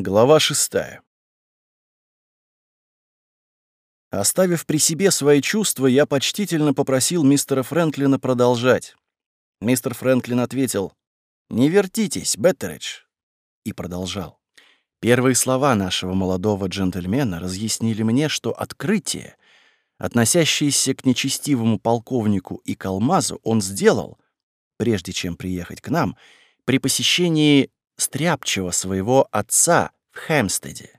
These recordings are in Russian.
Глава шестая. Оставив при себе свои чувства, я почтительно попросил мистера Фрэнклина продолжать. Мистер Фрэнклин ответил «Не вертитесь, Беттеридж», и продолжал. Первые слова нашего молодого джентльмена разъяснили мне, что открытие, относящееся к нечестивому полковнику и к алмазу, он сделал, прежде чем приехать к нам, при посещении стряпчего своего отца в Хэмстеде.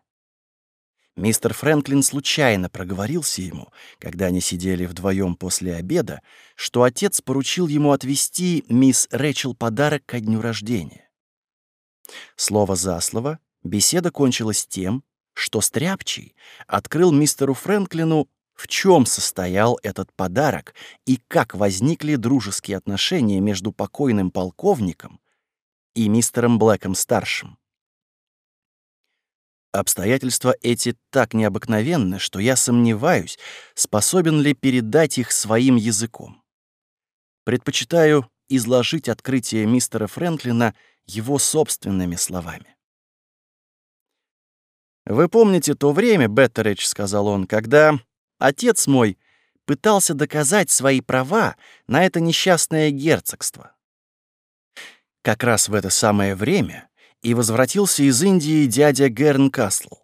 Мистер Фрэнклин случайно проговорился ему, когда они сидели вдвоем после обеда, что отец поручил ему отвезти мисс Рэчел подарок ко дню рождения. Слово за слово беседа кончилась тем, что Стряпчий открыл мистеру Фрэнклину, в чем состоял этот подарок и как возникли дружеские отношения между покойным полковником и мистером Блэком-старшим. Обстоятельства эти так необыкновенны, что я сомневаюсь, способен ли передать их своим языком. Предпочитаю изложить открытие мистера Фрэнклина его собственными словами. «Вы помните то время, Беттеридж, — сказал он, — когда отец мой пытался доказать свои права на это несчастное герцогство. Как раз в это самое время и возвратился из Индии дядя Герн Касл.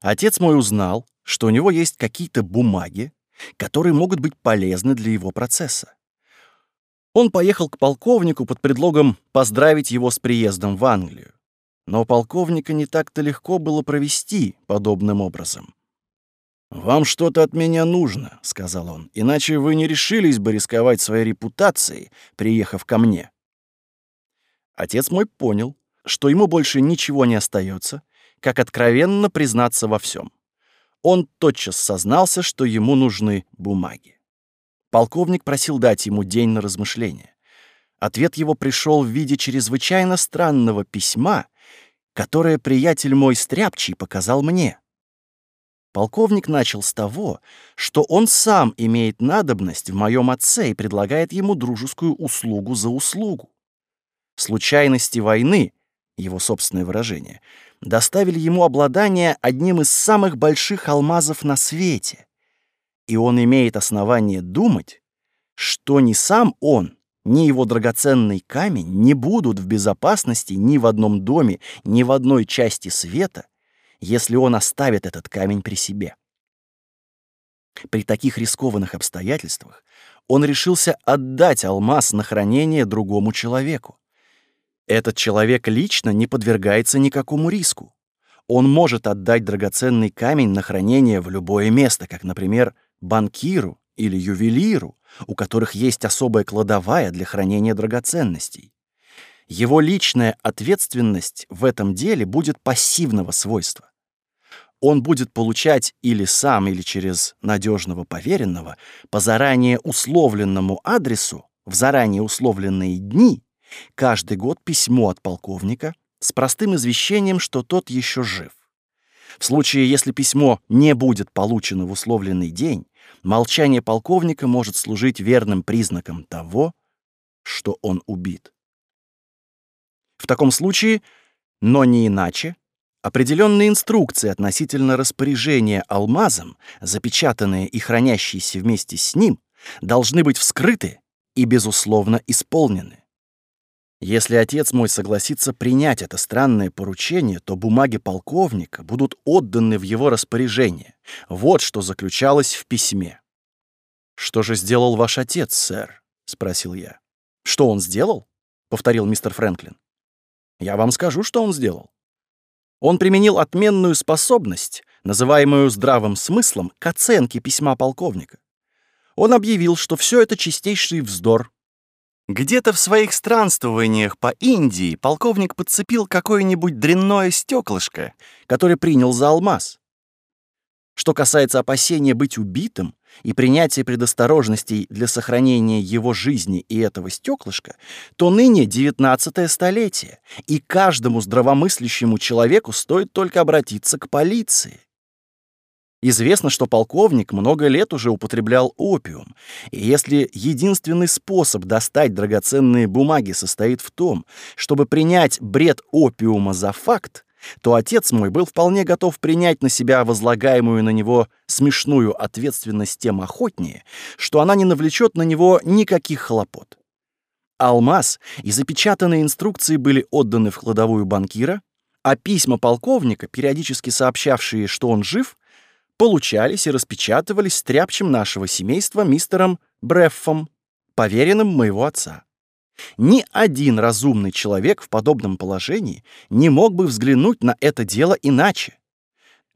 Отец мой узнал, что у него есть какие-то бумаги, которые могут быть полезны для его процесса. Он поехал к полковнику под предлогом поздравить его с приездом в Англию. Но полковника не так-то легко было провести подобным образом. «Вам что-то от меня нужно», — сказал он, «иначе вы не решились бы рисковать своей репутацией, приехав ко мне». Отец мой понял, что ему больше ничего не остается, как откровенно признаться во всем. Он тотчас сознался, что ему нужны бумаги. Полковник просил дать ему день на размышление. Ответ его пришел в виде чрезвычайно странного письма, которое приятель мой Стряпчий показал мне. Полковник начал с того, что он сам имеет надобность в моем отце и предлагает ему дружескую услугу за услугу случайности войны, его собственное выражение, доставили ему обладание одним из самых больших алмазов на свете. И он имеет основание думать, что ни сам он, ни его драгоценный камень не будут в безопасности ни в одном доме, ни в одной части света, если он оставит этот камень при себе. При таких рискованных обстоятельствах он решился отдать алмаз на хранение другому человеку. Этот человек лично не подвергается никакому риску. Он может отдать драгоценный камень на хранение в любое место, как, например, банкиру или ювелиру, у которых есть особая кладовая для хранения драгоценностей. Его личная ответственность в этом деле будет пассивного свойства. Он будет получать или сам, или через надежного поверенного по заранее условленному адресу в заранее условленные дни Каждый год письмо от полковника с простым извещением, что тот еще жив. В случае, если письмо не будет получено в условленный день, молчание полковника может служить верным признаком того, что он убит. В таком случае, но не иначе, определенные инструкции относительно распоряжения алмазом, запечатанные и хранящиеся вместе с ним, должны быть вскрыты и, безусловно, исполнены. Если отец мой согласится принять это странное поручение, то бумаги полковника будут отданы в его распоряжение. Вот что заключалось в письме. «Что же сделал ваш отец, сэр?» — спросил я. «Что он сделал?» — повторил мистер Фрэнклин. «Я вам скажу, что он сделал. Он применил отменную способность, называемую здравым смыслом, к оценке письма полковника. Он объявил, что все это чистейший вздор, где-то в своих странствованиях по Индии полковник подцепил какое-нибудь дрянное стеклышко, которое принял за алмаз. Что касается опасения быть убитым и принятия предосторожностей для сохранения его жизни и этого стеклышка, то ныне девятнадцатое столетие, и каждому здравомыслящему человеку стоит только обратиться к полиции. Известно, что полковник много лет уже употреблял опиум, и если единственный способ достать драгоценные бумаги состоит в том, чтобы принять бред опиума за факт, то отец мой был вполне готов принять на себя возлагаемую на него смешную ответственность тем охотнее, что она не навлечет на него никаких хлопот. Алмаз и запечатанные инструкции были отданы в кладовую банкира, а письма полковника, периодически сообщавшие, что он жив, получались и распечатывались стряпчем нашего семейства мистером Бреффом, поверенным моего отца. Ни один разумный человек в подобном положении не мог бы взглянуть на это дело иначе.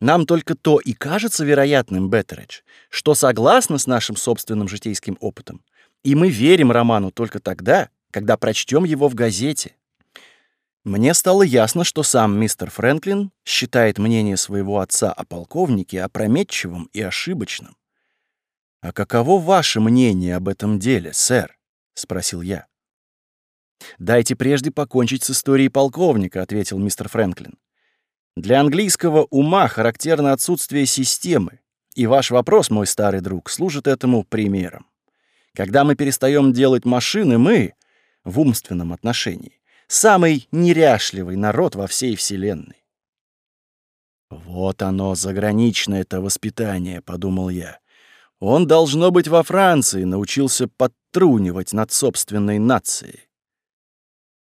Нам только то и кажется вероятным, Беттеридж, что согласно с нашим собственным житейским опытом, и мы верим роману только тогда, когда прочтем его в газете. Мне стало ясно, что сам мистер Фрэнклин считает мнение своего отца о полковнике опрометчивым и ошибочным. «А каково ваше мнение об этом деле, сэр?» — спросил я. «Дайте прежде покончить с историей полковника», — ответил мистер Фрэнклин. «Для английского ума характерно отсутствие системы, и ваш вопрос, мой старый друг, служит этому примером. Когда мы перестаем делать машины, мы, в умственном отношении, самый неряшливый народ во всей Вселенной. «Вот оно, заграничное это воспитание», — подумал я. «Он, должно быть, во Франции научился подтрунивать над собственной нацией».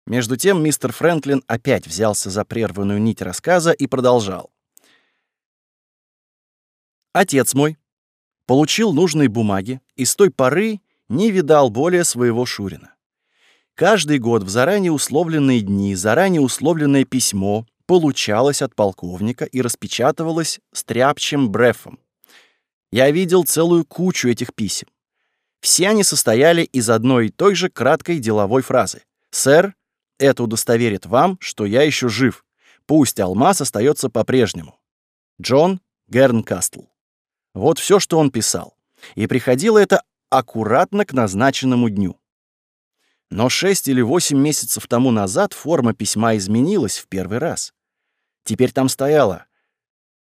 Между тем мистер Фрэнклин опять взялся за прерванную нить рассказа и продолжал. «Отец мой получил нужные бумаги и с той поры не видал более своего Шурина. Каждый год в заранее условленные дни заранее условленное письмо получалось от полковника и распечатывалось стряпчем брефом. Я видел целую кучу этих писем. Все они состояли из одной и той же краткой деловой фразы. «Сэр, это удостоверит вам, что я еще жив. Пусть алмаз остается по-прежнему». Джон Гернкастл. Вот все, что он писал. И приходило это аккуратно к назначенному дню. Но шесть или восемь месяцев тому назад форма письма изменилась в первый раз. Теперь там стояло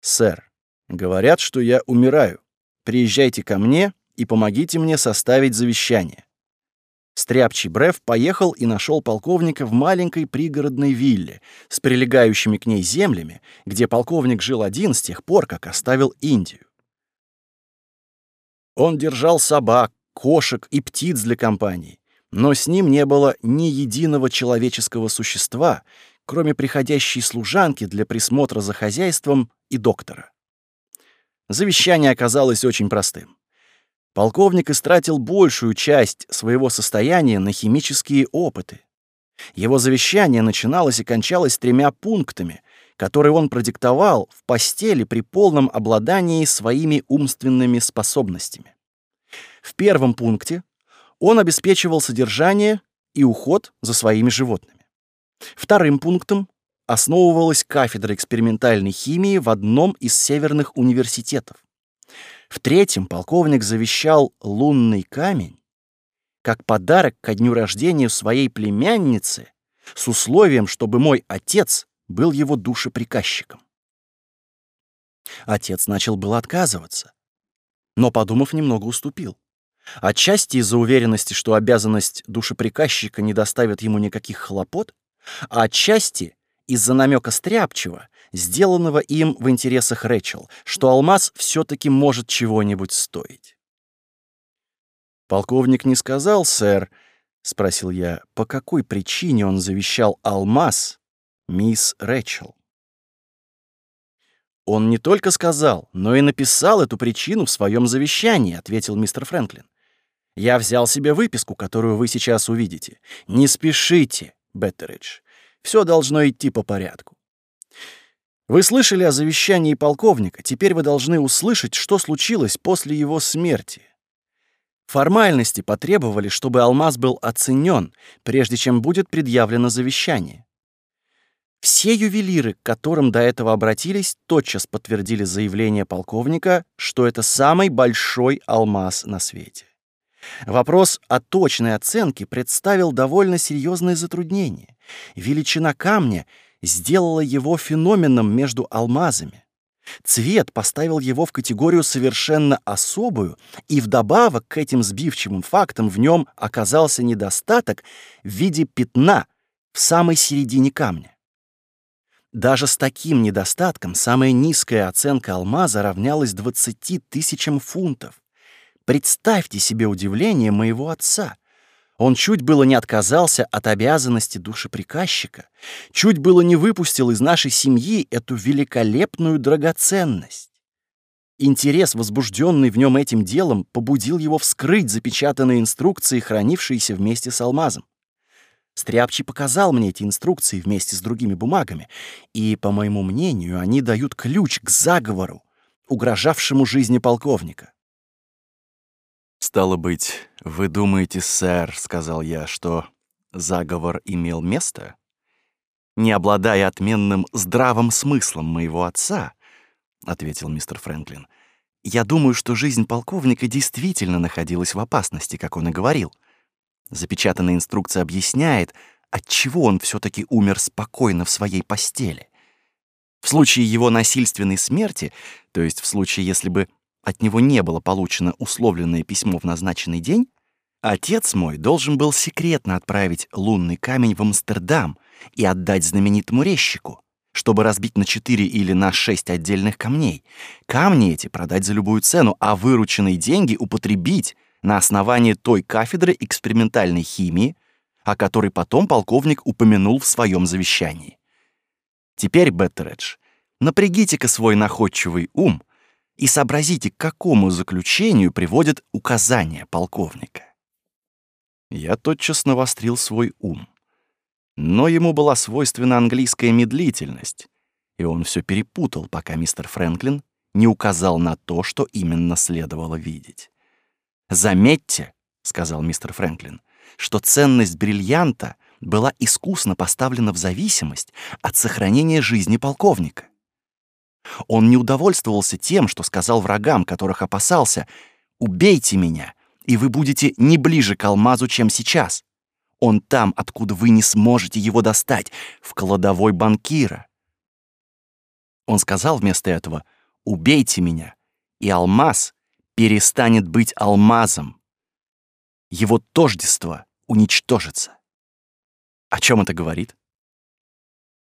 «Сэр, говорят, что я умираю. Приезжайте ко мне и помогите мне составить завещание». Стряпчий Бреф поехал и нашел полковника в маленькой пригородной вилле с прилегающими к ней землями, где полковник жил один с тех пор, как оставил Индию. Он держал собак, кошек и птиц для компании, но с ним не было ни единого человеческого существа, кроме приходящей служанки для присмотра за хозяйством и доктора. Завещание оказалось очень простым. Полковник истратил большую часть своего состояния на химические опыты. Его завещание начиналось и кончалось тремя пунктами, которые он продиктовал в постели при полном обладании своими умственными способностями. В первом пункте он обеспечивал содержание и уход за своими животными. Вторым пунктом основывалась кафедра экспериментальной химии в одном из северных университетов. В третьем полковник завещал лунный камень как подарок ко дню рождения своей племянницы с условием, чтобы мой отец был его душеприказчиком. Отец начал было отказываться, но, подумав, немного уступил. Отчасти из-за уверенности, что обязанность душеприказчика не доставит ему никаких хлопот, а отчасти из-за намека стряпчего, сделанного им в интересах Рэчел, что алмаз все-таки может чего-нибудь стоить. «Полковник не сказал, сэр», — спросил я, — «по какой причине он завещал алмаз мисс Рэчел?» «Он не только сказал, но и написал эту причину в своем завещании», — ответил мистер Фрэнклин. Я взял себе выписку, которую вы сейчас увидите. Не спешите, Беттеридж. Все должно идти по порядку. Вы слышали о завещании полковника, теперь вы должны услышать, что случилось после его смерти. Формальности потребовали, чтобы алмаз был оценен, прежде чем будет предъявлено завещание. Все ювелиры, к которым до этого обратились, тотчас подтвердили заявление полковника, что это самый большой алмаз на свете. Вопрос о точной оценке представил довольно серьезные затруднения. Величина камня сделала его феноменом между алмазами. Цвет поставил его в категорию совершенно особую, и вдобавок к этим сбивчивым фактам в нем оказался недостаток в виде пятна в самой середине камня. Даже с таким недостатком самая низкая оценка алмаза равнялась 20 тысячам фунтов. Представьте себе удивление моего отца. Он чуть было не отказался от обязанности душеприказчика, чуть было не выпустил из нашей семьи эту великолепную драгоценность. Интерес, возбужденный в нем этим делом, побудил его вскрыть запечатанные инструкции, хранившиеся вместе с алмазом. Стряпчий показал мне эти инструкции вместе с другими бумагами, и, по моему мнению, они дают ключ к заговору, угрожавшему жизни полковника. «Стало быть, вы думаете, сэр, — сказал я, — что заговор имел место? Не обладая отменным здравым смыслом моего отца, — ответил мистер Фрэнклин, — я думаю, что жизнь полковника действительно находилась в опасности, как он и говорил. Запечатанная инструкция объясняет, отчего он все таки умер спокойно в своей постели. В случае его насильственной смерти, то есть в случае, если бы от него не было получено условленное письмо в назначенный день, отец мой должен был секретно отправить лунный камень в Амстердам и отдать знаменитому резчику, чтобы разбить на четыре или на шесть отдельных камней. Камни эти продать за любую цену, а вырученные деньги употребить на основании той кафедры экспериментальной химии, о которой потом полковник упомянул в своем завещании. Теперь, Беттередж, напрягите-ка свой находчивый ум — и сообразите, к какому заключению приводит указание полковника. Я тотчас навострил свой ум. Но ему была свойственна английская медлительность, и он все перепутал, пока мистер Фрэнклин не указал на то, что именно следовало видеть. «Заметьте», — сказал мистер Фрэнклин, «что ценность бриллианта была искусно поставлена в зависимость от сохранения жизни полковника. Он не удовольствовался тем, что сказал врагам, которых опасался, «Убейте меня, и вы будете не ближе к алмазу, чем сейчас. Он там, откуда вы не сможете его достать, в кладовой банкира». Он сказал вместо этого, «Убейте меня, и алмаз перестанет быть алмазом. Его тождество уничтожится». О чем это говорит?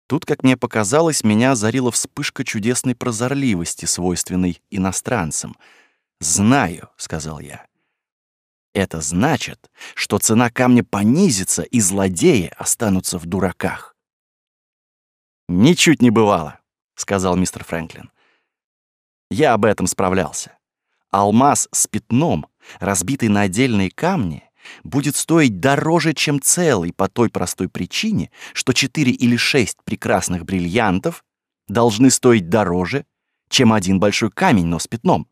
Тут, как мне показалось, меня озарила вспышка чудесной прозорливости, свойственной иностранцам. «Знаю», — сказал я. «Это значит, что цена камня понизится, и злодеи останутся в дураках». «Ничуть не бывало», — сказал мистер Фрэнклин. «Я об этом справлялся. Алмаз с пятном, разбитый на отдельные камни, будет стоить дороже, чем целый по той простой причине, что четыре или шесть прекрасных бриллиантов должны стоить дороже, чем один большой камень, но с пятном.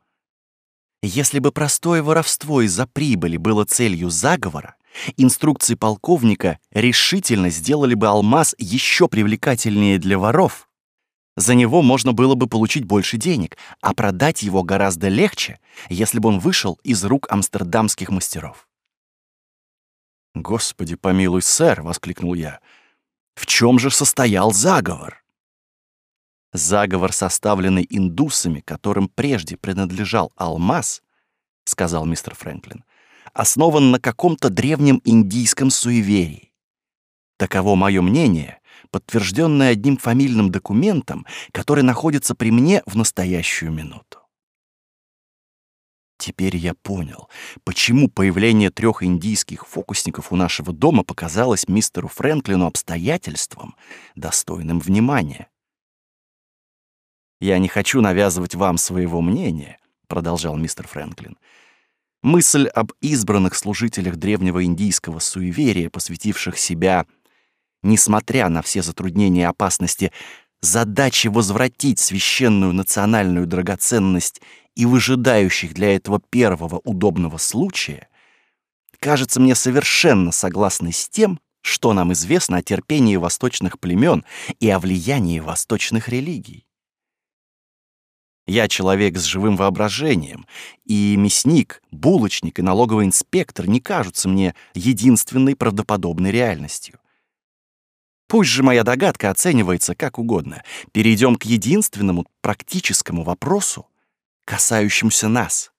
Если бы простое воровство из-за прибыли было целью заговора, инструкции полковника решительно сделали бы алмаз еще привлекательнее для воров. За него можно было бы получить больше денег, а продать его гораздо легче, если бы он вышел из рук амстердамских мастеров. «Господи помилуй, сэр!» — воскликнул я. «В чем же состоял заговор?» «Заговор, составленный индусами, которым прежде принадлежал алмаз», — сказал мистер Фрэнклин, «основан на каком-то древнем индийском суеверии. Таково мое мнение, подтвержденное одним фамильным документом, который находится при мне в настоящую минуту. Теперь я понял, почему появление трех индийских фокусников у нашего дома показалось мистеру Фрэнклину обстоятельством, достойным внимания. «Я не хочу навязывать вам своего мнения», — продолжал мистер Фрэнклин. «Мысль об избранных служителях древнего индийского суеверия, посвятивших себя, несмотря на все затруднения и опасности, задаче возвратить священную национальную драгоценность и выжидающих для этого первого удобного случая, кажется мне совершенно согласной с тем, что нам известно о терпении восточных племен и о влиянии восточных религий. Я человек с живым воображением, и мясник, булочник и налоговый инспектор не кажутся мне единственной правдоподобной реальностью. Пусть же моя догадка оценивается как угодно. Перейдем к единственному практическому вопросу, касающимся нас.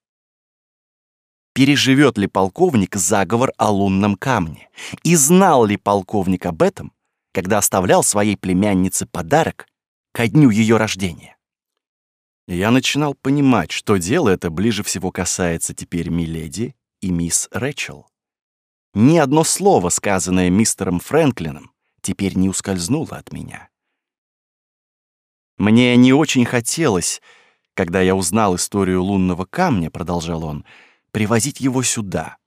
Переживет ли полковник заговор о лунном камне? И знал ли полковник об этом, когда оставлял своей племяннице подарок ко дню ее рождения. Я начинал понимать, что дело это ближе всего касается теперь Миледи и мисс Рэчел. Ни одно слово, сказанное мистером Фрэнклином, теперь не ускользнуло от меня. Мне не очень хотелось, когда я узнал историю лунного камня, продолжал он, привозить его сюда.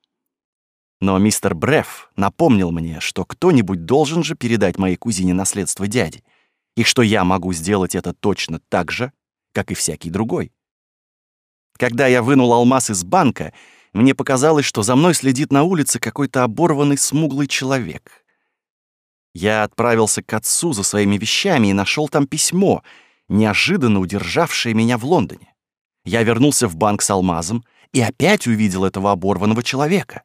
Но мистер Бреф напомнил мне, что кто-нибудь должен же передать моей кузине наследство дяди, и что я могу сделать это точно так же, как и всякий другой. Когда я вынул алмаз из банка, мне показалось, что за мной следит на улице какой-то оборванный смуглый человек. Я отправился к отцу за своими вещами и нашел там письмо, неожиданно удержавшее меня в Лондоне. Я вернулся в банк с алмазом и опять увидел этого оборванного человека.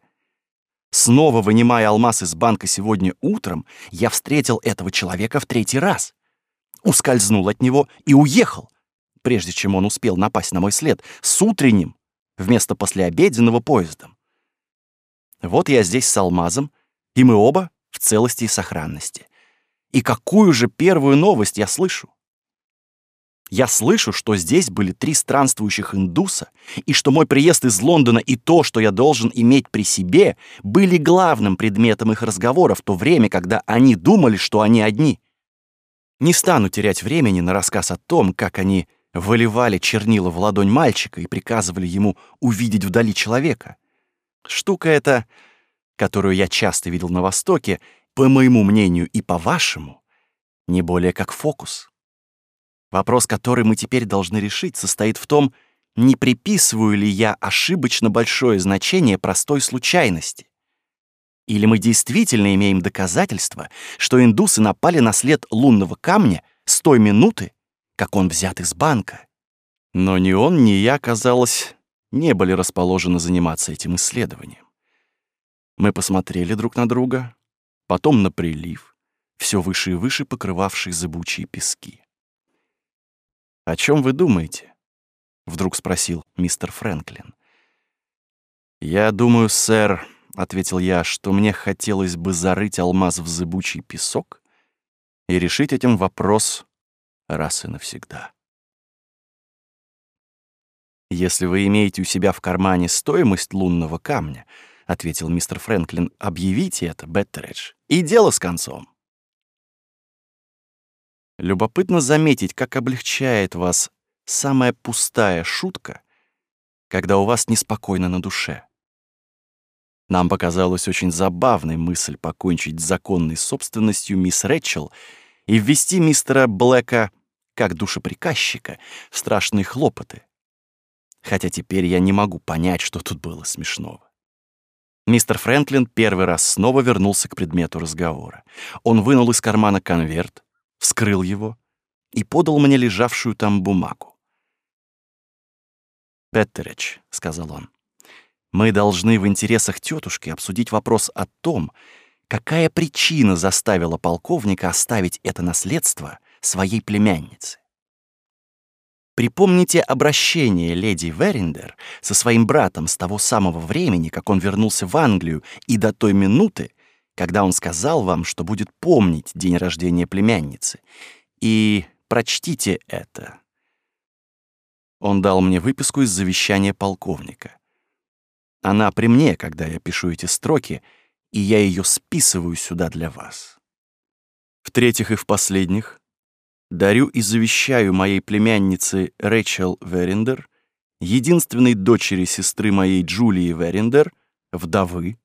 Снова вынимая алмаз из банка сегодня утром, я встретил этого человека в третий раз. Ускользнул от него и уехал, прежде чем он успел напасть на мой след, с утренним, вместо послеобеденного поездом. Вот я здесь с алмазом, и мы оба в целости и сохранности. И какую же первую новость я слышу? Я слышу, что здесь были три странствующих индуса, и что мой приезд из Лондона и то, что я должен иметь при себе, были главным предметом их разговора в то время, когда они думали, что они одни. Не стану терять времени на рассказ о том, как они выливали чернила в ладонь мальчика и приказывали ему увидеть вдали человека. Штука эта которую я часто видел на Востоке, по моему мнению и по вашему, не более как фокус. Вопрос, который мы теперь должны решить, состоит в том, не приписываю ли я ошибочно большое значение простой случайности. Или мы действительно имеем доказательства, что индусы напали на след лунного камня с той минуты, как он взят из банка. Но ни он, ни я, казалось, не были расположены заниматься этим исследованием. Мы посмотрели друг на друга, потом на прилив, все выше и выше покрывавший зыбучие пески. «О чем вы думаете?» — вдруг спросил мистер Фрэнклин. «Я думаю, сэр», — ответил я, — «что мне хотелось бы зарыть алмаз в зыбучий песок и решить этим вопрос раз и навсегда». Если вы имеете у себя в кармане стоимость лунного камня —— ответил мистер Фрэнклин. «Объявите это, Беттередж, и дело с концом». Любопытно заметить, как облегчает вас самая пустая шутка, когда у вас неспокойно на душе. Нам показалась очень забавной мысль покончить с законной собственностью мисс Рэчел и ввести мистера Блэка как душеприказчика в страшные хлопоты. Хотя теперь я не могу понять, что тут было смешного. Мистер Фрэнклин первый раз снова вернулся к предмету разговора. Он вынул из кармана конверт, вскрыл его и подал мне лежавшую там бумагу. «Петтерич», — сказал он, — «мы должны в интересах тетушки обсудить вопрос о том, какая причина заставила полковника оставить это наследство своей племяннице. Припомните обращение леди Верендер со своим братом с того самого времени, как он вернулся в Англию, и до той минуты, когда он сказал вам, что будет помнить день рождения племянницы. И прочтите это. Он дал мне выписку из завещания полковника. Она при мне, когда я пишу эти строки, и я ее списываю сюда для вас. В-третьих и в последних, дарю и завещаю моей племяннице Рэчел Верендер, единственной дочери сестры моей Джулии Верендер, вдовы.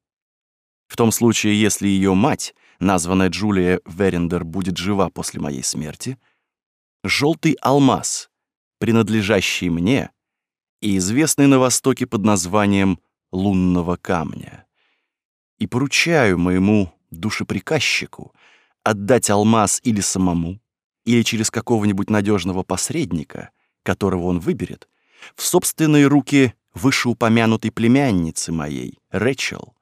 В том случае, если ее мать, названная Джулия Верендер, будет жива после моей смерти, желтый алмаз, принадлежащий мне и известный на Востоке под названием лунного камня. И поручаю моему душеприказчику отдать алмаз или самому, или через какого-нибудь надежного посредника, которого он выберет, в собственные руки вышеупомянутой племянницы моей, Рэчел,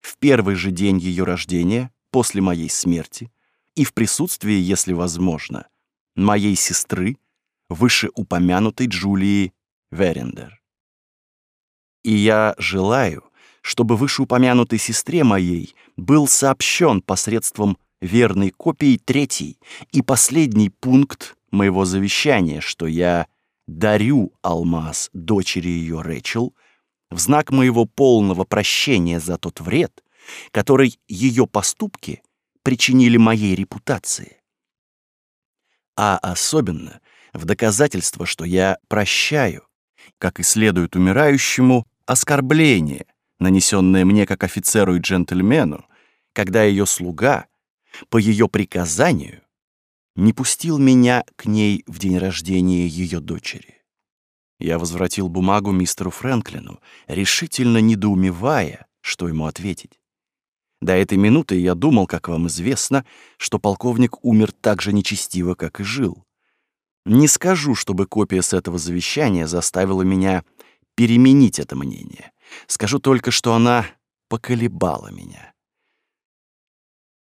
в первый же день ее рождения, после моей смерти, и в присутствии, если возможно, моей сестры, вышеупомянутой Джулии Верендер. И я желаю, чтобы вышеупомянутой сестре моей был сообщен посредством верной копией третий и последний пункт моего завещания, что я дарю алмаз дочери ее Рэчел в знак моего полного прощения за тот вред, который ее поступки причинили моей репутации. А особенно в доказательство, что я прощаю, как и следует умирающему, оскорбление, нанесенное мне как офицеру и джентльмену, когда ее слуга, по ее приказанию, не пустил меня к ней в день рождения ее дочери. Я возвратил бумагу мистеру Фрэнклину, решительно недоумевая, что ему ответить. До этой минуты я думал, как вам известно, что полковник умер так же нечестиво, как и жил. Не скажу, чтобы копия с этого завещания заставила меня переменить это мнение. Скажу только, что она поколебала меня.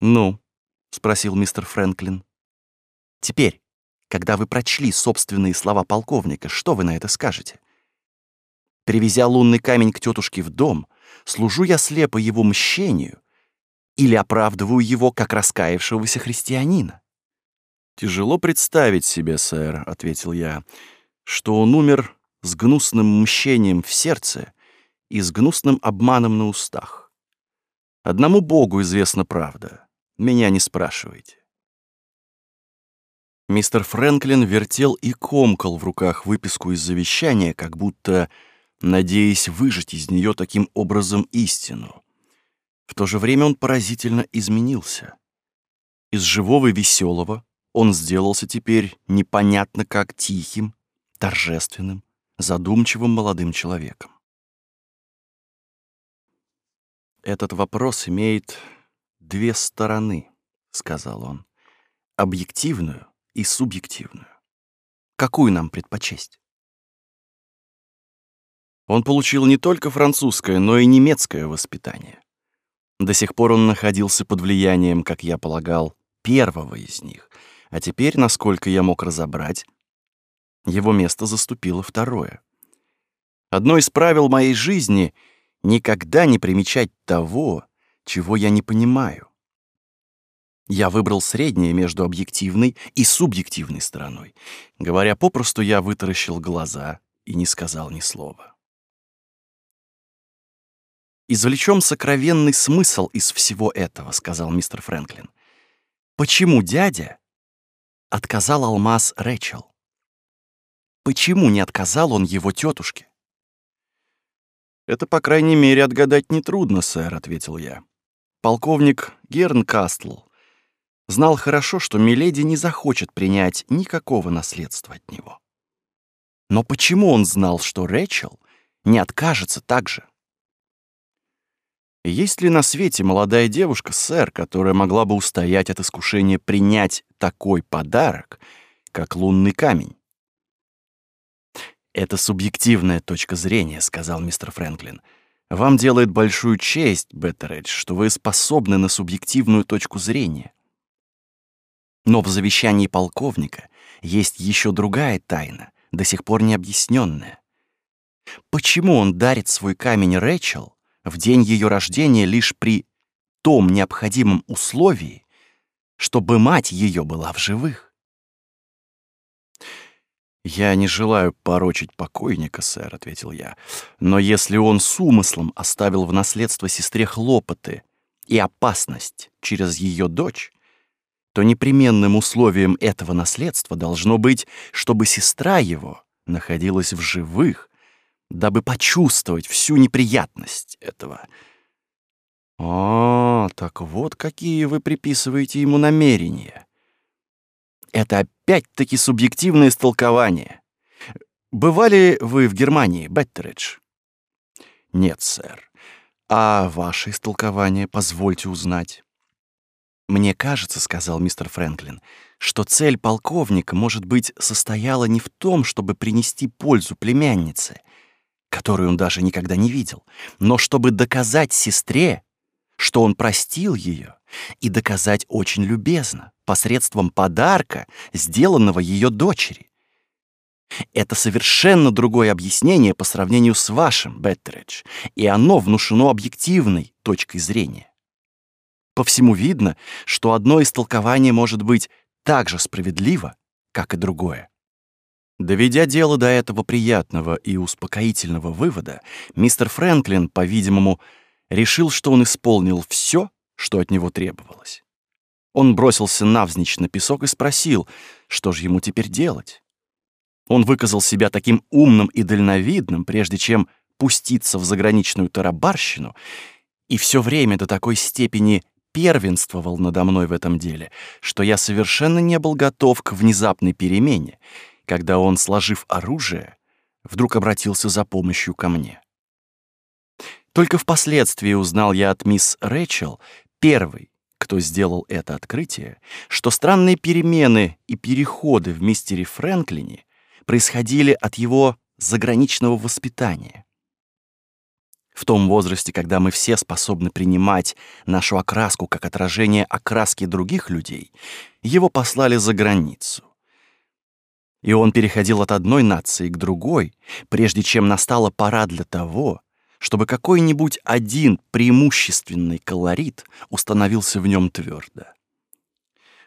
«Ну?» — спросил мистер Фрэнклин. «Теперь, когда вы прочли собственные слова полковника, что вы на это скажете? Привезя лунный камень к тетушке в дом, служу я слепо его мщению или оправдываю его как раскаявшегося христианина?» «Тяжело представить себе, сэр», — ответил я, — «что он умер с гнусным мщением в сердце и с гнусным обманом на устах. Одному Богу известна правда. Меня не спрашивайте. Мистер Фрэнклин вертел и комкал в руках выписку из завещания, как будто надеясь выжать из нее таким образом истину. В то же время он поразительно изменился. Из живого и веселого он сделался теперь непонятно как тихим, торжественным, задумчивым молодым человеком. Этот вопрос имеет две стороны, сказал он. Объективную и субъективную. Какую нам предпочесть? Он получил не только французское, но и немецкое воспитание. До сих пор он находился под влиянием, как я полагал, первого из них, а теперь, насколько я мог разобрать, его место заступило второе. Одно из правил моей жизни — никогда не примечать того, чего я не понимаю. Я выбрал среднее между объективной и субъективной стороной. Говоря попросту, я вытаращил глаза и не сказал ни слова. «Извлечем сокровенный смысл из всего этого», — сказал мистер Фрэнклин. «Почему дядя отказал алмаз Рэчел? Почему не отказал он его тетушке?» «Это, по крайней мере, отгадать нетрудно, сэр», — ответил я. Полковник Гернкастл знал хорошо, что Миледи не захочет принять никакого наследства от него. Но почему он знал, что Рэчел не откажется так же? Есть ли на свете молодая девушка, сэр, которая могла бы устоять от искушения принять такой подарок, как лунный камень? «Это субъективная точка зрения», — сказал мистер Фрэнклин. Вам делает большую честь, Беттередж, что вы способны на субъективную точку зрения. Но в завещании полковника есть еще другая тайна, до сих пор не объясненная. Почему он дарит свой камень Рэчел в день ее рождения лишь при том необходимом условии, чтобы мать ее была в живых? «Я не желаю порочить покойника, сэр», — ответил я. «Но если он с умыслом оставил в наследство сестре хлопоты и опасность через ее дочь, то непременным условием этого наследства должно быть, чтобы сестра его находилась в живых, дабы почувствовать всю неприятность этого». «О, так вот какие вы приписываете ему намерения». Это опять-таки субъективное истолкование. Бывали вы в Германии, Беттеридж? Нет, сэр. А ваше истолкование, позвольте узнать. Мне кажется, сказал мистер Фрэнклин, что цель полковника, может быть, состояла не в том, чтобы принести пользу племяннице, которую он даже никогда не видел, но чтобы доказать сестре, что он простил ее, и доказать очень любезно, посредством подарка, сделанного ее дочери. Это совершенно другое объяснение по сравнению с вашим, Беттеридж, и оно внушено объективной точкой зрения. По всему видно, что одно из толкований может быть так же справедливо, как и другое. Доведя дело до этого приятного и успокоительного вывода, мистер Фрэнклин, по-видимому, решил, что он исполнил все, что от него требовалось. Он бросился навзничь на песок и спросил, что же ему теперь делать. Он выказал себя таким умным и дальновидным, прежде чем пуститься в заграничную тарабарщину, и все время до такой степени первенствовал надо мной в этом деле, что я совершенно не был готов к внезапной перемене — когда он, сложив оружие, вдруг обратился за помощью ко мне. Только впоследствии узнал я от мисс Рэчел, первый, кто сделал это открытие, что странные перемены и переходы в мистере Фрэнклине происходили от его заграничного воспитания. В том возрасте, когда мы все способны принимать нашу окраску как отражение окраски других людей, его послали за границу. И он переходил от одной нации к другой, прежде чем настала пора для того, чтобы какой-нибудь один преимущественный колорит установился в нем твердо.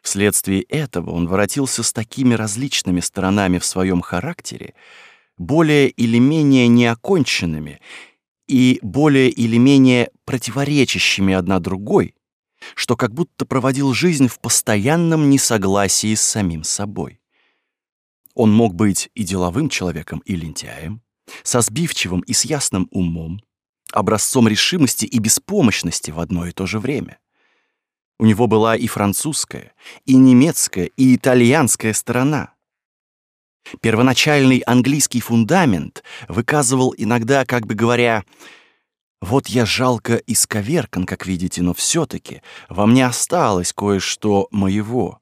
Вследствие этого он воротился с такими различными сторонами в своем характере, более или менее неоконченными и более или менее противоречащими одна другой, что как будто проводил жизнь в постоянном несогласии с самим собой. Он мог быть и деловым человеком, и лентяем, со сбивчивым и с ясным умом, образцом решимости и беспомощности в одно и то же время. У него была и французская, и немецкая, и итальянская сторона. Первоначальный английский фундамент выказывал иногда, как бы говоря, «Вот я жалко исковеркан, как видите, но все-таки во мне осталось кое-что моего».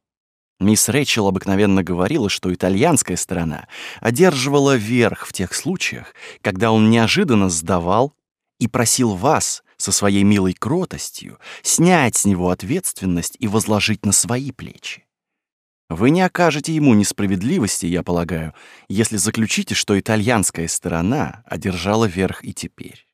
Мисс Рэчел обыкновенно говорила, что итальянская сторона одерживала верх в тех случаях, когда он неожиданно сдавал и просил вас со своей милой кротостью снять с него ответственность и возложить на свои плечи. Вы не окажете ему несправедливости, я полагаю, если заключите, что итальянская сторона одержала верх и теперь.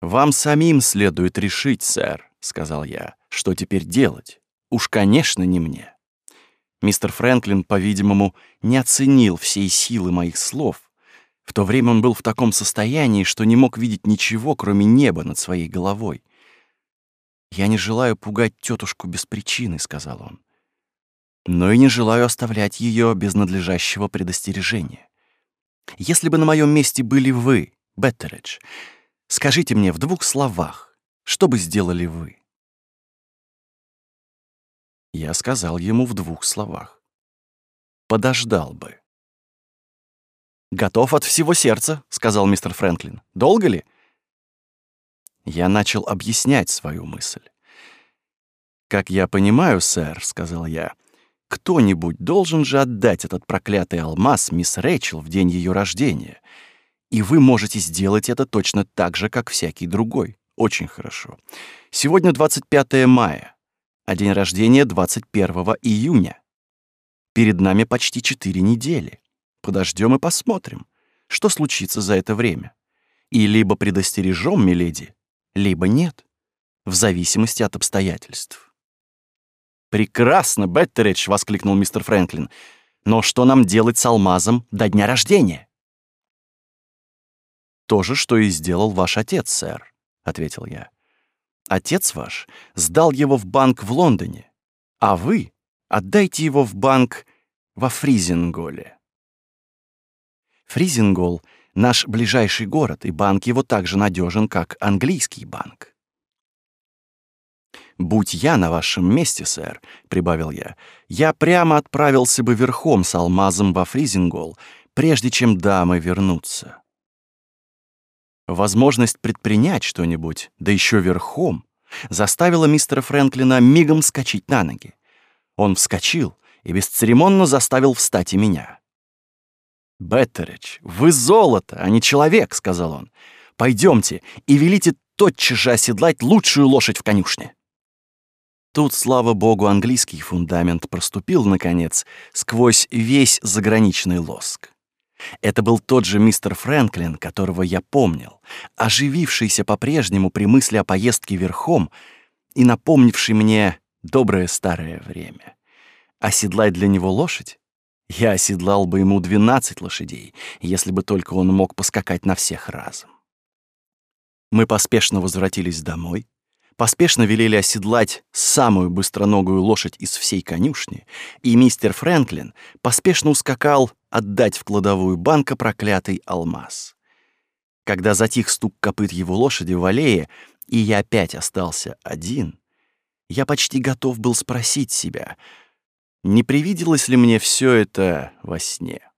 «Вам самим следует решить, сэр», — сказал я, — «что теперь делать». Уж, конечно, не мне. Мистер Фрэнклин, по-видимому, не оценил всей силы моих слов. В то время он был в таком состоянии, что не мог видеть ничего, кроме неба над своей головой. «Я не желаю пугать тетушку без причины», — сказал он. «Но и не желаю оставлять ее без надлежащего предостережения. Если бы на моем месте были вы, Беттередж, скажите мне в двух словах, что бы сделали вы?» Я сказал ему в двух словах. Подождал бы. «Готов от всего сердца», — сказал мистер Фрэнклин. «Долго ли?» Я начал объяснять свою мысль. «Как я понимаю, сэр», — сказал я, — «кто-нибудь должен же отдать этот проклятый алмаз мисс Рэйчел в день ее рождения. И вы можете сделать это точно так же, как всякий другой. Очень хорошо. Сегодня 25 мая а день рождения 21 июня. Перед нами почти четыре недели. Подождем и посмотрим, что случится за это время. И либо предостережем, миледи, либо нет, в зависимости от обстоятельств. «Прекрасно, Беттеридж!» — воскликнул мистер Фрэнклин. «Но что нам делать с алмазом до дня рождения?» «То же, что и сделал ваш отец, сэр», — ответил я. Отец ваш сдал его в банк в Лондоне, а вы отдайте его в банк во Фризинголе. Фризингол — наш ближайший город, и банк его так же надежен, как английский банк. «Будь я на вашем месте, сэр», — прибавил я, — «я прямо отправился бы верхом с алмазом во Фризингол, прежде чем дамы вернутся». Возможность предпринять что-нибудь, да еще верхом, заставила мистера Фрэнклина мигом вскочить на ноги. Он вскочил и бесцеремонно заставил встать и меня. «Беттеридж, вы золото, а не человек», — сказал он. «Пойдемте и велите тотчас же оседлать лучшую лошадь в конюшне». Тут, слава богу, английский фундамент проступил, наконец, сквозь весь заграничный лоск. Это был тот же мистер Фрэнклин, которого я помнил, оживившийся по-прежнему при мысли о поездке верхом и напомнивший мне доброе старое время. Оседлать для него лошадь? Я оседлал бы ему двенадцать лошадей, если бы только он мог поскакать на всех разом. Мы поспешно возвратились домой, поспешно велели оседлать самую быстроногую лошадь из всей конюшни, и мистер Фрэнклин поспешно ускакал отдать в кладовую банка проклятый алмаз. Когда затих стук копыт его лошади в аллее, и я опять остался один, я почти готов был спросить себя — не привиделось ли мне все это во сне?